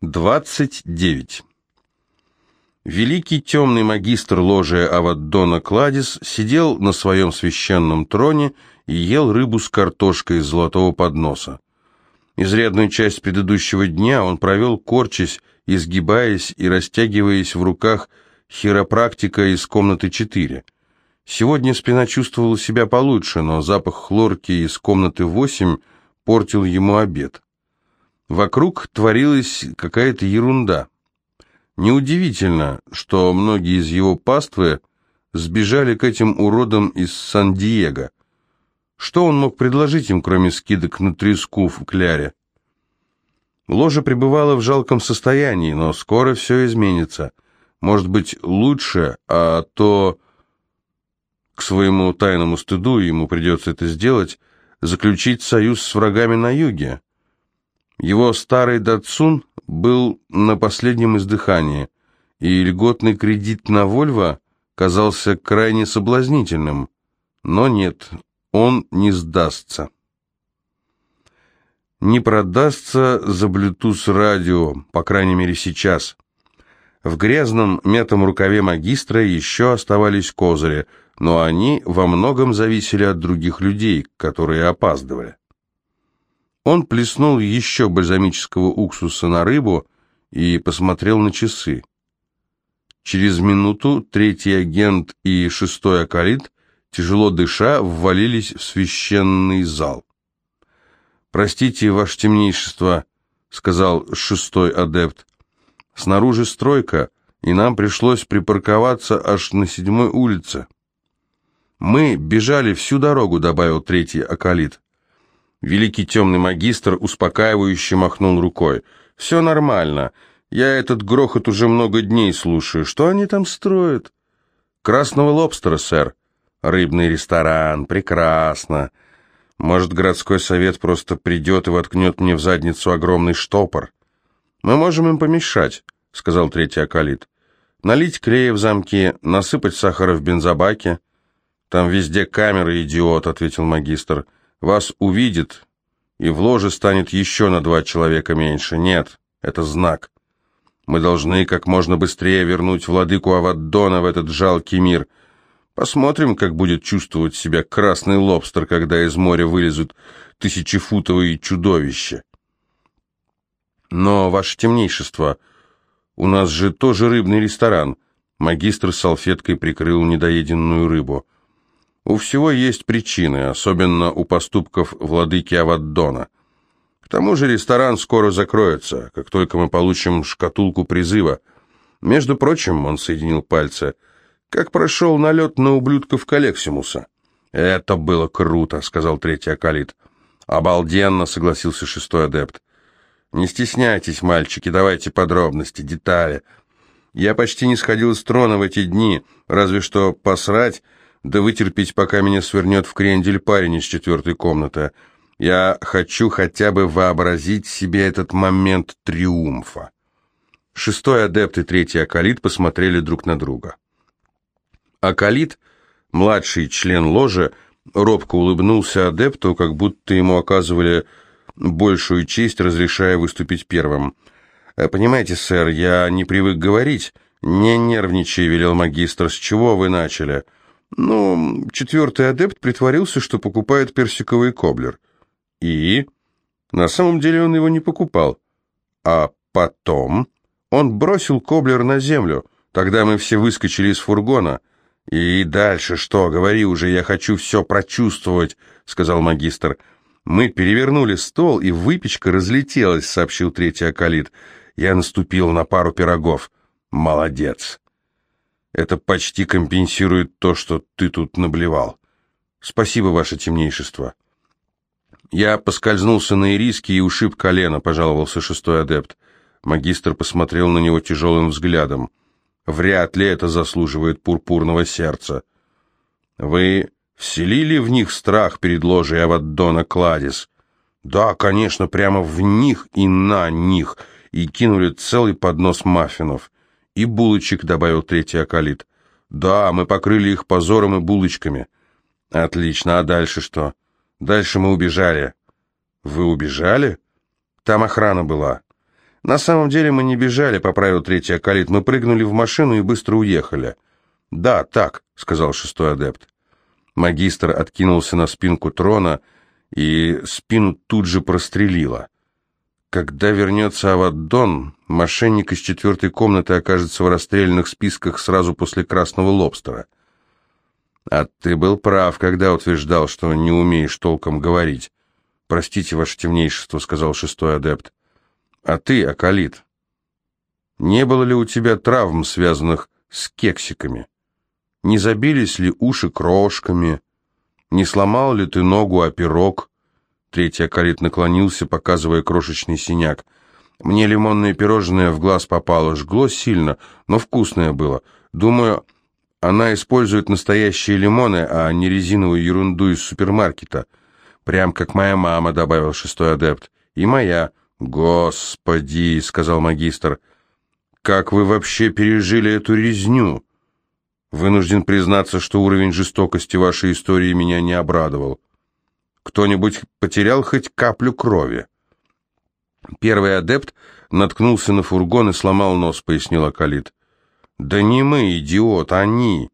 29. Великий темный магистр ложи Аваддона Кладис сидел на своем священном троне и ел рыбу с картошкой из золотого подноса. Изрядную часть предыдущего дня он провел корчась, изгибаясь и растягиваясь в руках хиропрактика из комнаты 4. Сегодня спина чувствовала себя получше, но запах хлорки из комнаты 8 портил ему обед. Вокруг творилась какая-то ерунда. Неудивительно, что многие из его паствы сбежали к этим уродам из Сан-Диего. Что он мог предложить им, кроме скидок на треску в кляре? Ложа пребывала в жалком состоянии, но скоро все изменится. Может быть, лучше, а то, к своему тайному стыду, ему придется это сделать, заключить союз с врагами на юге. Его старый Датсун был на последнем издыхании, и льготный кредит на Вольво казался крайне соблазнительным. Но нет, он не сдастся. Не продастся за Bluetooth радио, по крайней мере сейчас. В грязном мятом рукаве магистра еще оставались козыри, но они во многом зависели от других людей, которые опаздывали. Он плеснул еще бальзамического уксуса на рыбу и посмотрел на часы. Через минуту третий агент и шестой акалит, тяжело дыша, ввалились в священный зал. «Простите, ваше темнейшество», — сказал шестой адепт. «Снаружи стройка, и нам пришлось припарковаться аж на седьмой улице». «Мы бежали всю дорогу», — добавил третий акалит. Великий темный магистр успокаивающе махнул рукой. «Все нормально. Я этот грохот уже много дней слушаю. Что они там строят?» «Красного лобстера, сэр. Рыбный ресторан. Прекрасно. Может, городской совет просто придет и воткнет мне в задницу огромный штопор?» «Мы можем им помешать», — сказал третий акалит. «Налить клея в замки, насыпать сахара в бензобаке». «Там везде камеры, идиот», — ответил магистр. «Магистр» вас увидит, и в ложе станет еще на два человека меньше. Нет, это знак. Мы должны как можно быстрее вернуть владыку Аваддона в этот жалкий мир. Посмотрим, как будет чувствовать себя красный лобстер, когда из моря вылезут тысячефутовые чудовища. Но, ваше темнейшество, у нас же тоже рыбный ресторан. Магистр салфеткой прикрыл недоеденную рыбу. У всего есть причины, особенно у поступков владыки Аваддона. К тому же ресторан скоро закроется, как только мы получим шкатулку призыва. Между прочим, он соединил пальцы, как прошел налет на ублюдков Калексимуса. «Это было круто», — сказал третий акалит. «Обалденно», — согласился шестой адепт. «Не стесняйтесь, мальчики, давайте подробности, детали. Я почти не сходил с трона в эти дни, разве что посрать да вытерпеть, пока меня свернет в крендель парень из четвертой комнаты. Я хочу хотя бы вообразить себе этот момент триумфа. Шестой адепт и третий акалит посмотрели друг на друга. Акалит, младший член ложи, робко улыбнулся адепту, как будто ему оказывали большую честь, разрешая выступить первым. «Э, «Понимаете, сэр, я не привык говорить. Не нервничай», — велел магистр. «С чего вы начали?» Ну, четвертый адепт притворился, что покупает персиковый коблер. И? На самом деле он его не покупал. А потом он бросил коблер на землю. Тогда мы все выскочили из фургона. «И дальше что? Говори уже, я хочу все прочувствовать», — сказал магистр. «Мы перевернули стол, и выпечка разлетелась», — сообщил третий акалит. «Я наступил на пару пирогов. Молодец». Это почти компенсирует то, что ты тут наблевал. Спасибо, ваше темнейшество. Я поскользнулся на ириске и ушиб колено, пожаловался шестой адепт. Магистр посмотрел на него тяжелым взглядом. Вряд ли это заслуживает пурпурного сердца. Вы вселили в них страх перед ложей Аваддона Кладис? Да, конечно, прямо в них и на них, и кинули целый поднос маффинов. «И булочек», — добавил третий акалит. «Да, мы покрыли их позором и булочками». «Отлично, а дальше что?» «Дальше мы убежали». «Вы убежали?» «Там охрана была». «На самом деле мы не бежали», — поправил третий акалит. «Мы прыгнули в машину и быстро уехали». «Да, так», — сказал шестой адепт. Магистр откинулся на спинку трона, и спину тут же прострелило. Когда вернется Аваддон, мошенник из четвертой комнаты окажется в расстрельных списках сразу после красного лобстера. А ты был прав, когда утверждал, что не умеешь толком говорить. Простите, ваше темнейшество, сказал шестой адепт. А ты, Акалит, не было ли у тебя травм, связанных с кексиками? Не забились ли уши крошками? Не сломал ли ты ногу о пирог? Третий акалит наклонился, показывая крошечный синяк. Мне лимонное пирожное в глаз попало, жгло сильно, но вкусное было. Думаю, она использует настоящие лимоны, а не резиновую ерунду из супермаркета. Прям как моя мама, добавил шестой адепт. И моя. Господи, сказал магистр. Как вы вообще пережили эту резню? Вынужден признаться, что уровень жестокости вашей истории меня не обрадовал. Кто-нибудь потерял хоть каплю крови? Первый адепт наткнулся на фургон и сломал нос, пояснил Акалит. Да не мы, идиот, они.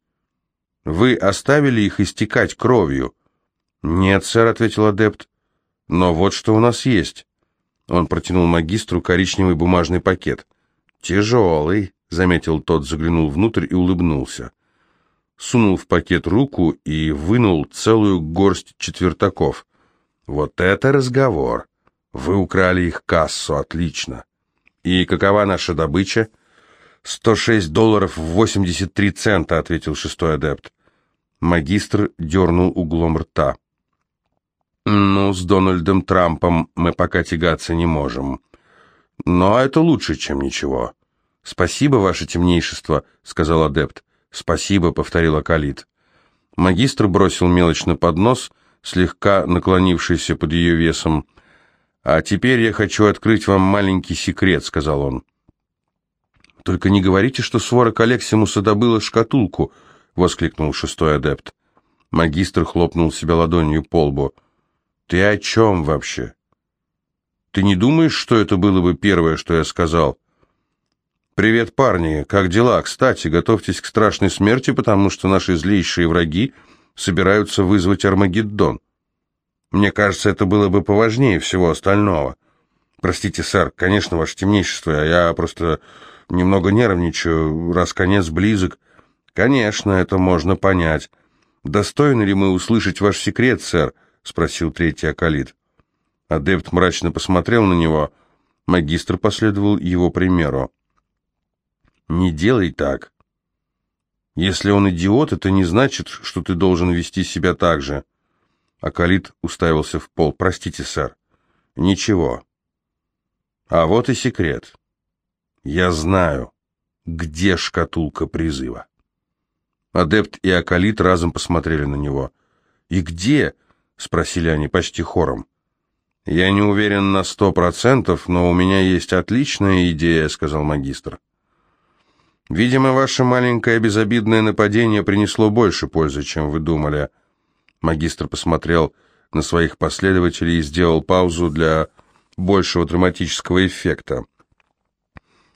Вы оставили их истекать кровью? Нет, сэр, ответил адепт. Но вот что у нас есть. Он протянул магистру коричневый бумажный пакет. Тяжелый, заметил тот, заглянул внутрь и улыбнулся сунул в пакет руку и вынул целую горсть четвертаков. «Вот это разговор! Вы украли их кассу, отлично! И какова наша добыча?» «Сто шесть долларов восемьдесят три цента», — ответил шестой адепт. Магистр дернул углом рта. «Ну, с Дональдом Трампом мы пока тягаться не можем. Но это лучше, чем ничего». «Спасибо, ваше темнейшество», — сказал адепт. «Спасибо», — повторила Калит. Магистр бросил мелочь на поднос, слегка наклонившийся под ее весом. «А теперь я хочу открыть вам маленький секрет», — сказал он. «Только не говорите, что свора Алексимуса добыла шкатулку», — воскликнул шестой адепт. Магистр хлопнул себя ладонью по лбу. «Ты о чем вообще? Ты не думаешь, что это было бы первое, что я сказал?» «Привет, парни! Как дела? Кстати, готовьтесь к страшной смерти, потому что наши злейшие враги собираются вызвать Армагеддон. Мне кажется, это было бы поважнее всего остального. Простите, сэр, конечно, ваше темнейшество, я просто немного нервничаю, раз конец близок. Конечно, это можно понять. Достойны ли мы услышать ваш секрет, сэр?» — спросил третий Акалит. Адепт мрачно посмотрел на него. Магистр последовал его примеру. Не делай так. Если он идиот, это не значит, что ты должен вести себя так же. Акалит уставился в пол. Простите, сэр. Ничего. А вот и секрет. Я знаю, где шкатулка призыва. Адепт и Акалит разом посмотрели на него. «И где?» — спросили они почти хором. «Я не уверен на сто процентов, но у меня есть отличная идея», — сказал магистр. Видимо, ваше маленькое безобидное нападение принесло больше пользы, чем вы думали. Магистр посмотрел на своих последователей и сделал паузу для большего драматического эффекта.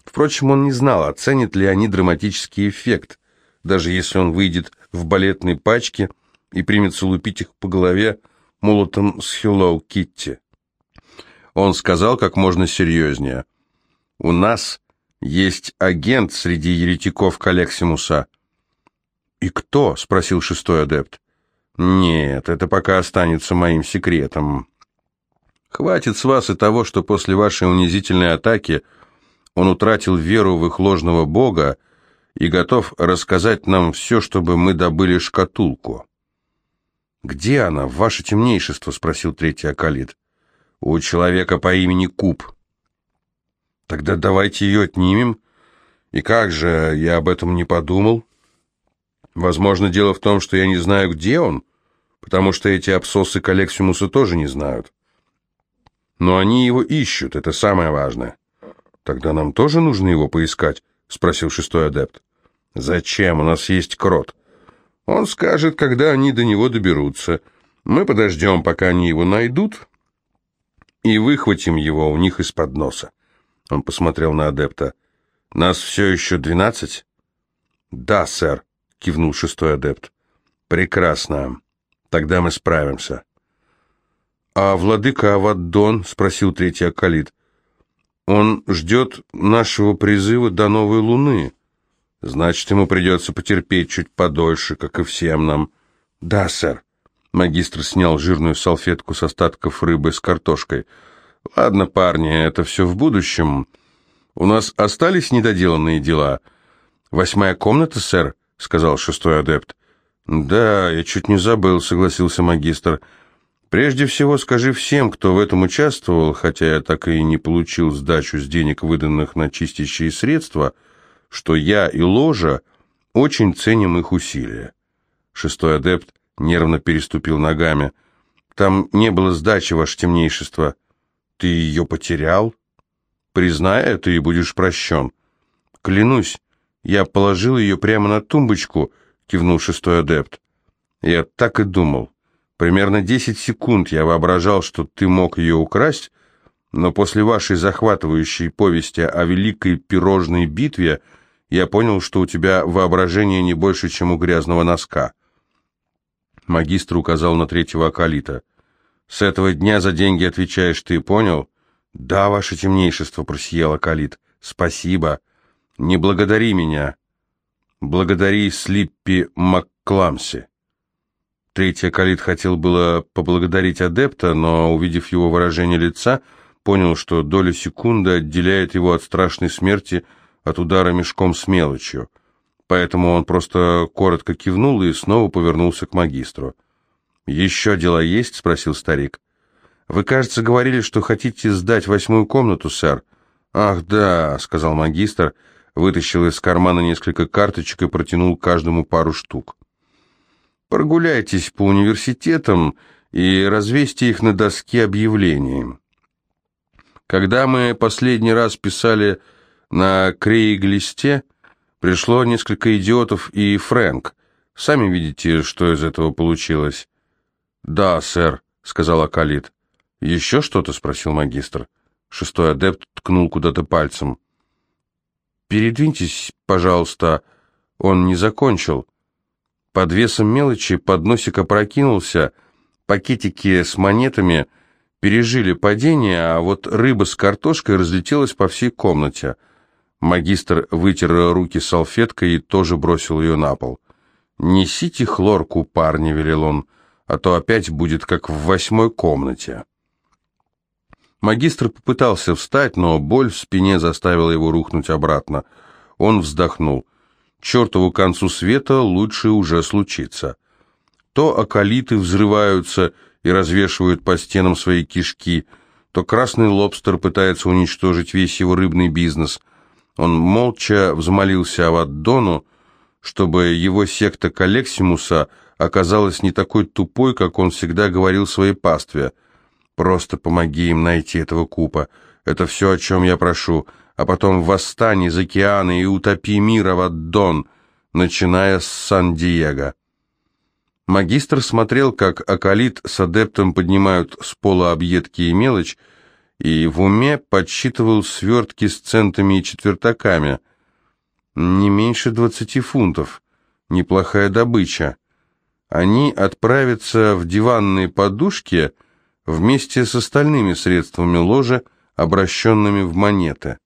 Впрочем, он не знал, оценят ли они драматический эффект, даже если он выйдет в балетной пачке и примется лупить их по голове молотом с Hello Kitty. Он сказал как можно серьезнее. «У нас есть агент среди еретиков Калексимуса. «И кто?» — спросил шестой адепт. «Нет, это пока останется моим секретом. Хватит с вас и того, что после вашей унизительной атаки он утратил веру в их ложного бога и готов рассказать нам все, чтобы мы добыли шкатулку». «Где она, ваше темнейшество?» — спросил третий акалит. «У человека по имени Куб». Тогда давайте ее отнимем. И как же, я об этом не подумал. Возможно, дело в том, что я не знаю, где он, потому что эти абсосы Коллексимуса тоже не знают. Но они его ищут, это самое важное. Тогда нам тоже нужно его поискать, спросил шестой адепт. Зачем? У нас есть крот. Он скажет, когда они до него доберутся. Мы подождем, пока они его найдут, и выхватим его у них из-под носа. Он посмотрел на адепта. «Нас все еще двенадцать?» «Да, сэр», — кивнул шестой адепт. «Прекрасно. Тогда мы справимся». «А владыка Аваддон?» — спросил третий Акалит. «Он ждет нашего призыва до новой луны. Значит, ему придется потерпеть чуть подольше, как и всем нам». «Да, сэр». Магистр снял жирную салфетку с остатков рыбы с картошкой. «Ладно, парни, это все в будущем. У нас остались недоделанные дела?» «Восьмая комната, сэр», — сказал шестой адепт. «Да, я чуть не забыл», — согласился магистр. «Прежде всего скажи всем, кто в этом участвовал, хотя я так и не получил сдачу с денег, выданных на чистящие средства, что я и ложа очень ценим их усилия». Шестой адепт нервно переступил ногами. «Там не было сдачи, ваше темнейшество». «Ты ее потерял?» «Признай это, и будешь прощен». «Клянусь, я положил ее прямо на тумбочку», кивнул шестой адепт. Я так и думал. Примерно десять секунд я воображал, что ты мог ее украсть, но после вашей захватывающей повести о великой пирожной битве я понял, что у тебя воображение не больше, чем у грязного носка. Магистр указал на третьего акалита. «С этого дня за деньги отвечаешь, ты понял?» «Да, ваше темнейшество», — просиял акалит. «Спасибо. Не благодари меня. Благодари Слиппи Маккламси. Третий Акалит хотел было поблагодарить адепта, но, увидев его выражение лица, понял, что доля секунды отделяет его от страшной смерти от удара мешком с мелочью. Поэтому он просто коротко кивнул и снова повернулся к магистру. «Еще дела есть?» — спросил старик. «Вы, кажется, говорили, что хотите сдать восьмую комнату, сэр». «Ах, да», — сказал магистр, — вытащил из кармана несколько карточек и протянул каждому пару штук. «Прогуляйтесь по университетам и развесьте их на доске объявлений. Когда мы последний раз писали на Крейглисте, пришло несколько идиотов и Фрэнк. Сами видите, что из этого получилось». «Да, сэр», — сказал Акалит. «Еще что-то?» — спросил магистр. Шестой адепт ткнул куда-то пальцем. «Передвиньтесь, пожалуйста». Он не закончил. Под весом мелочи подносик опрокинулся, пакетики с монетами пережили падение, а вот рыба с картошкой разлетелась по всей комнате. Магистр вытер руки салфеткой и тоже бросил ее на пол. «Несите хлорку, парни», — велел он, — «а то опять будет как в восьмой комнате». Магистр попытался встать, но боль в спине заставила его рухнуть обратно. Он вздохнул. Чертову концу света лучше уже случиться. То околиты взрываются и развешивают по стенам свои кишки, то красный лобстер пытается уничтожить весь его рыбный бизнес. Он молча взмолился Аваддону, чтобы его секта Калексимуса оказалась не такой тупой, как он всегда говорил своей пастве – Просто помоги им найти этого купа. Это все, о чем я прошу. А потом восстань из океана и утопи мира в Аддон, начиная с Сан-Диего». Магистр смотрел, как Акалит с адептом поднимают с пола объедки и мелочь, и в уме подсчитывал свертки с центами и четвертаками. Не меньше двадцати фунтов. Неплохая добыча. Они отправятся в диванные подушки — вместе с остальными средствами ложа, обращенными в монеты.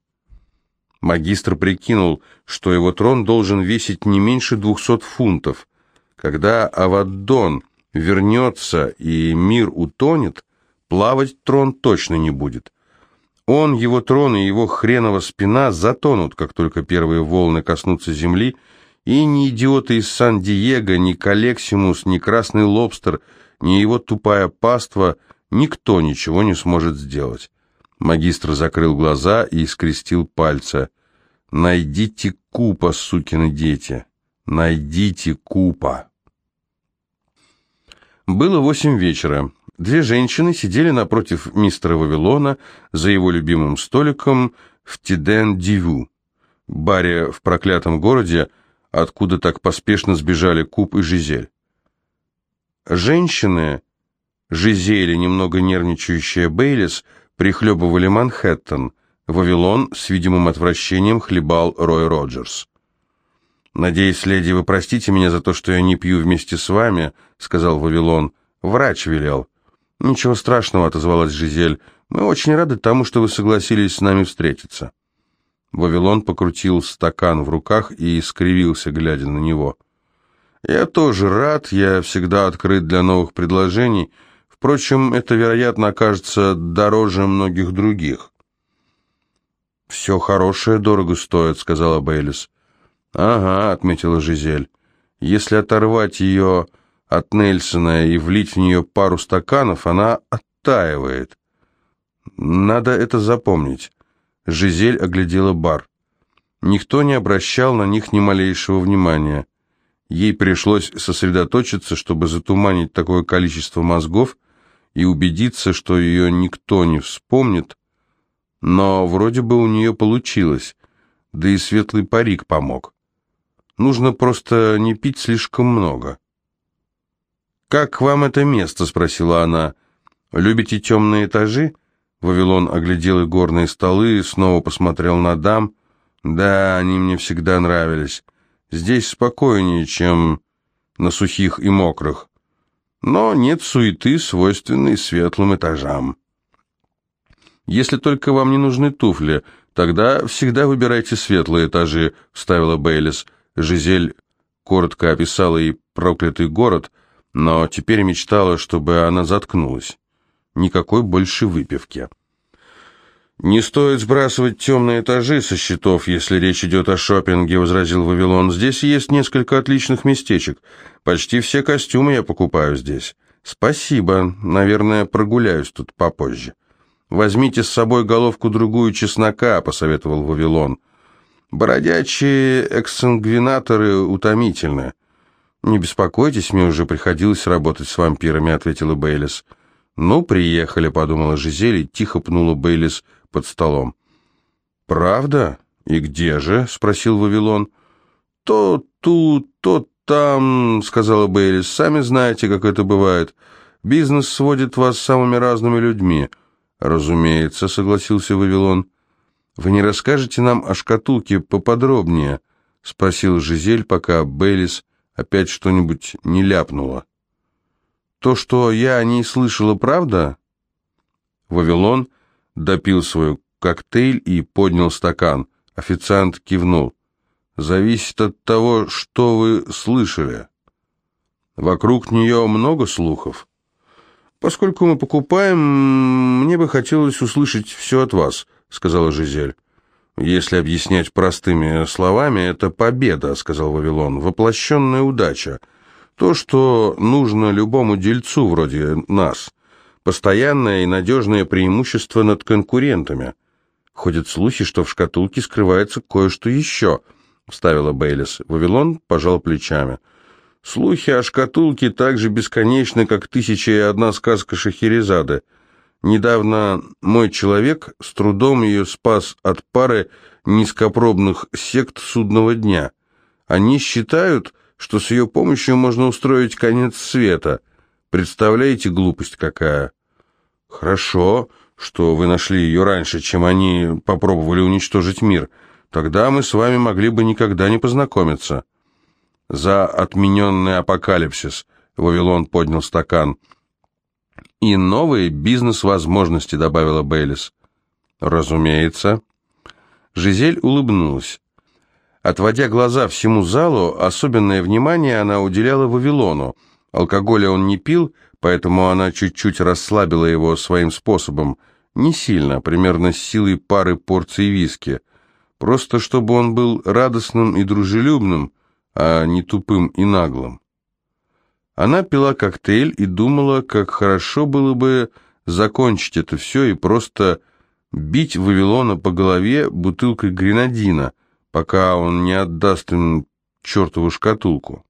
Магистр прикинул, что его трон должен весить не меньше двухсот фунтов. Когда Аваддон вернется и мир утонет, плавать трон точно не будет. Он, его трон и его хренова спина затонут, как только первые волны коснутся земли, и ни идиоты из Сан-Диего, ни Калексимус, ни Красный Лобстер, ни его тупая паства — Никто ничего не сможет сделать. Магистр закрыл глаза и скрестил пальцы. «Найдите Купа, сукины дети! Найдите Купа!» Было восемь вечера. Две женщины сидели напротив мистера Вавилона за его любимым столиком в Тиден-Диву, баре в проклятом городе, откуда так поспешно сбежали Куп и Жизель. Женщины Жизель и немного нервничающая Бейлис прихлебывали Манхэттен, Вавилон с видимым отвращением хлебал Рой Роджерс. «Надеюсь, леди, вы простите меня за то, что я не пью вместе с вами», — сказал Вавилон. «Врач велел». «Ничего страшного», — отозвалась Жизель. «Мы очень рады тому, что вы согласились с нами встретиться». Вавилон покрутил стакан в руках и скривился, глядя на него. «Я тоже рад, я всегда открыт для новых предложений. Впрочем, это, вероятно, окажется дороже многих других». «Все хорошее дорого стоит», — сказала Бейлис. «Ага», — отметила Жизель. «Если оторвать ее от Нельсона и влить в нее пару стаканов, она оттаивает. Надо это запомнить». Жизель оглядела бар. Никто не обращал на них ни малейшего внимания. Ей пришлось сосредоточиться, чтобы затуманить такое количество мозгов и убедиться, что ее никто не вспомнит, но вроде бы у нее получилось, да и светлый парик помог. Нужно просто не пить слишком много. «Как вам это место?» — спросила она. «Любите темные этажи?» Вавилон оглядел игорные столы и снова посмотрел на дам. «Да, они мне всегда нравились. Здесь спокойнее, чем на сухих и мокрых. Но нет суеты, свойственной светлым этажам. Если только вам не нужны туфли, тогда всегда выбирайте светлые этажи», — вставила Бейлис. Жизель коротко описала ей проклятый город, но теперь мечтала, чтобы она заткнулась. Никакой больше выпивки. «Не стоит сбрасывать темные этажи со счетов, если речь идет о шопинге», — возразил Вавилон. «Здесь есть несколько отличных местечек. Почти все костюмы я покупаю здесь». «Спасибо. Наверное, прогуляюсь тут попозже». «Возьмите с собой головку-другую чеснока», — посоветовал Вавилон. Бродячие эксангвинаторы утомительны. «Не беспокойтесь, мне уже приходилось работать с вампирами», — ответила Бейлис. «Ну, приехали», — подумала Жизель и тихо пнула Бейлис под столом. «Правда? И где же?» — спросил Вавилон. «То тут, то там», — сказала Бейлис. «Сами знаете, как это бывает. Бизнес сводит вас с самыми разными людьми». «Разумеется», — согласился Вавилон. «Вы не расскажете нам о шкатулке поподробнее?» — спросил Жизель, пока Бейлис опять что-нибудь не ляпнула. «То, что я о ней слышала, правда?» Вавилон допил свой коктейль и поднял стакан. Официант кивнул. «Зависит от того, что вы слышали. Вокруг нее много слухов?» «Поскольку мы покупаем, мне бы хотелось услышать все от вас», сказала Жизель. «Если объяснять простыми словами, это победа», — сказал Вавилон, — «воплощенная удача. То, что нужно любому дельцу вроде нас. Постоянное и надежное преимущество над конкурентами. Ходят слухи, что в шкатулке скрывается кое-что еще», — вставила Бейлис. Вавилон пожал плечами. «Слухи о шкатулке так же бесконечны, как тысяча и одна сказка Шахерезады. Недавно мой человек с трудом ее спас от пары низкопробных сект судного дня. Они считают, что с ее помощью можно устроить конец света. Представляете, глупость какая? Хорошо, что вы нашли ее раньше, чем они попробовали уничтожить мир. Тогда мы с вами могли бы никогда не познакомиться. За отмененный апокалипсис Вавилон поднял стакан – «И новые бизнес-возможности», — добавила Бейлис. «Разумеется». Жизель улыбнулась. Отводя глаза всему залу, особенное внимание она уделяла Вавилону. Алкоголя он не пил, поэтому она чуть-чуть расслабила его своим способом. Не сильно, примерно с силой пары порций виски. Просто чтобы он был радостным и дружелюбным, а не тупым и наглым. Она пила коктейль и думала, как хорошо было бы закончить это все и просто бить Вавилона по голове бутылкой гренадина, пока он не отдаст им чертову шкатулку.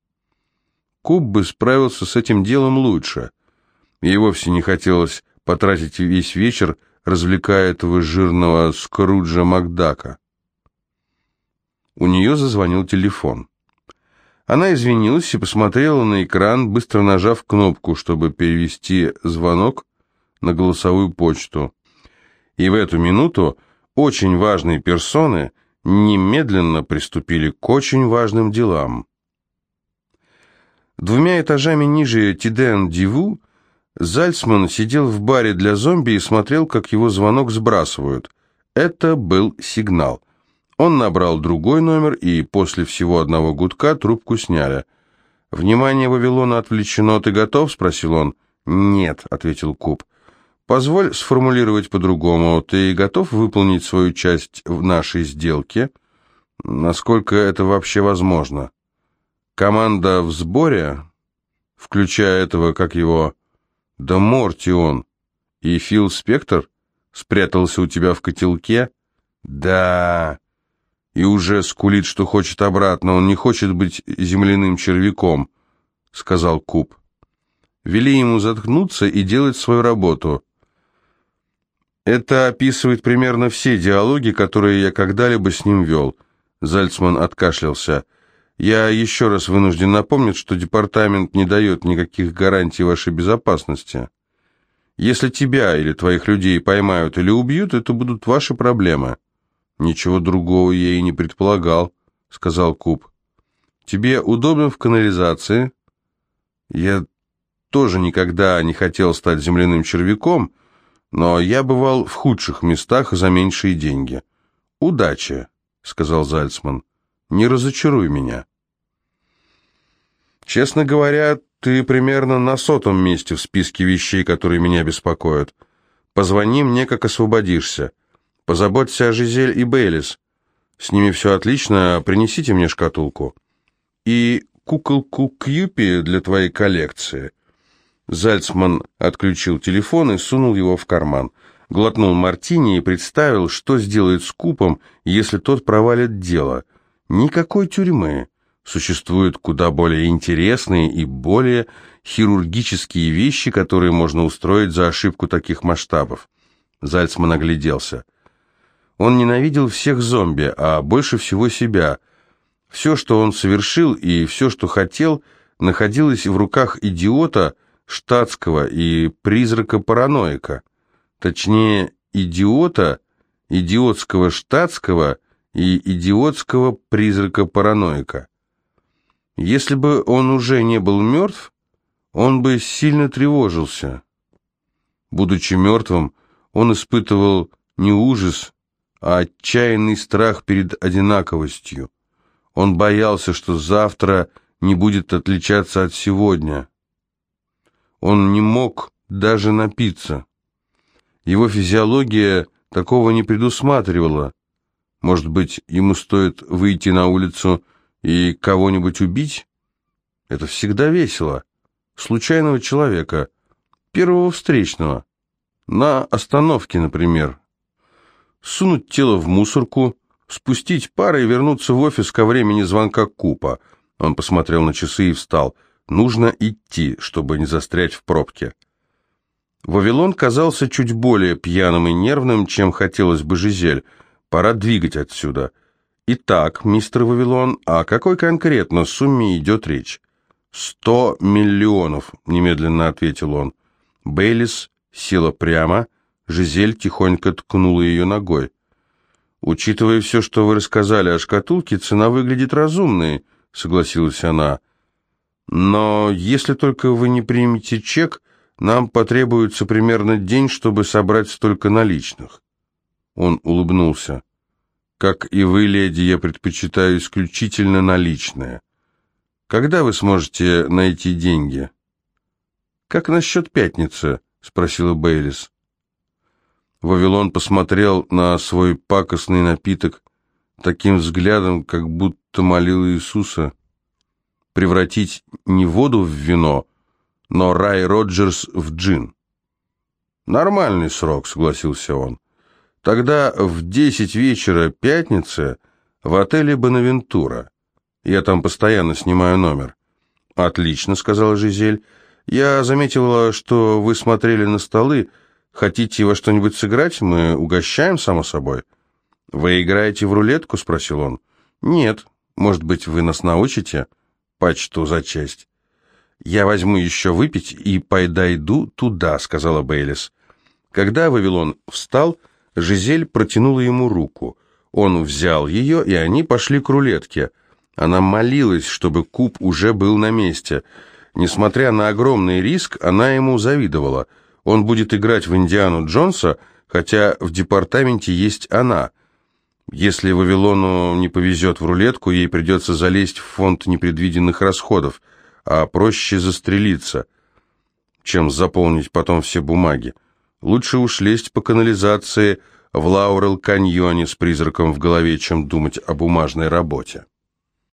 Куб бы справился с этим делом лучше. Ей вовсе не хотелось потратить весь вечер, развлекая этого жирного Скруджа Макдака. У нее зазвонил телефон. Она извинилась и посмотрела на экран, быстро нажав кнопку, чтобы перевести звонок на голосовую почту. И в эту минуту очень важные персоны немедленно приступили к очень важным делам. Двумя этажами ниже Тиден-Диву Зальцман сидел в баре для зомби и смотрел, как его звонок сбрасывают. Это был сигнал. Он набрал другой номер, и после всего одного гудка трубку сняли. «Внимание Вавилона отвлечено. Ты готов?» — спросил он. «Нет», — ответил Куб. «Позволь сформулировать по-другому. Ты готов выполнить свою часть в нашей сделке? Насколько это вообще возможно?» «Команда в сборе?» «Включая этого, как его...» «Да Морти он!» «И Фил Спектр спрятался у тебя в котелке?» «Да...» и уже скулит, что хочет обратно. Он не хочет быть земляным червяком», — сказал Куб. «Вели ему заткнуться и делать свою работу». Это описывает примерно все диалоги, которые я когда-либо с ним вел. Зальцман откашлялся. Я еще раз вынужден напомнить, что департамент не дает никаких гарантий вашей безопасности. Если тебя или твоих людей поймают или убьют, это будут ваши проблемы. «Ничего другого я и не предполагал», — сказал Куб. «Тебе удобно в канализации?» «Я тоже никогда не хотел стать земляным червяком, но я бывал в худших местах за меньшие деньги. Удачи», — сказал Зальцман. «Не разочаруй меня». «Честно говоря, ты примерно на сотом месте в списке вещей, которые меня беспокоят. Позвони мне, как освободишься». Позаботься о Жизель и Бейлис. С ними все отлично, принесите мне шкатулку. И куколку Кьюпи для твоей коллекции». Зальцман отключил телефон и сунул его в карман. Глотнул мартини и представил, что сделает с Купом, если тот провалит дело. Никакой тюрьмы. Существуют куда более интересные и более хирургические вещи, которые можно устроить за ошибку таких масштабов. Зальцман огляделся. Он ненавидел всех зомби, а больше всего себя. Все, что он совершил, и все, что хотел, находилось в руках идиота, штатского и призрака-параноика. Точнее, идиота, идиотского штатского и идиотского призрака-параноика. Если бы он уже не был мертв, он бы сильно тревожился. Будучи мертвым, он испытывал не ужас, а отчаянный страх перед одинаковостью. Он боялся, что завтра не будет отличаться от сегодня. Он не мог даже напиться. Его физиология такого не предусматривала. Может быть, ему стоит выйти на улицу и кого-нибудь убить? Это всегда весело. Случайного человека, первого встречного. На остановке, например сунуть тело в мусорку, спустить пары и вернуться в офис ко времени звонка Купа. Он посмотрел на часы и встал. Нужно идти, чтобы не застрять в пробке. Вавилон казался чуть более пьяным и нервным, чем хотелось бы Жизель. Пора двигать отсюда. Итак, мистер Вавилон, о какой конкретно сумме идет речь? «Сто миллионов», — немедленно ответил он. Бейлис села прямо, — Жизель тихонько ткнула ее ногой. «Учитывая все, что вы рассказали о шкатулке, цена выглядит разумной», — согласилась она. «Но если только вы не примете чек, нам потребуется примерно день, чтобы собрать столько наличных». Он улыбнулся. «Как и вы, леди, я предпочитаю исключительно наличные. Когда вы сможете найти деньги?» «Как насчет пятницы?» — спросила Бейлис. Вавилон посмотрел на свой пакостный напиток таким взглядом, как будто молил Иисуса превратить не воду в вино, но Рай Роджерс в джин. «Нормальный срок», — согласился он. «Тогда в десять вечера пятницы в отеле «Бонавентура». Я там постоянно снимаю номер». «Отлично», — сказала Жизель. «Я заметила, что вы смотрели на столы, — Хотите во что-нибудь сыграть? Мы угощаем, само собой». «Вы играете в рулетку?» — спросил он. «Нет. Может быть, вы нас научите?» «Почту за честь». «Я возьму еще выпить и подойду туда», — сказала Бейлис. Когда Вавилон встал, Жизель протянула ему руку. Он взял ее, и они пошли к рулетке. Она молилась, чтобы куб уже был на месте. Несмотря на огромный риск, она ему завидовала. Он будет играть в Индиану Джонса, хотя в департаменте есть она. Если Вавилону не повезет в рулетку, ей придется залезть в фонд непредвиденных расходов, а проще застрелиться, чем заполнить потом все бумаги. Лучше уж лезть по канализации в Лаурел-каньоне с призраком в голове, чем думать о бумажной работе.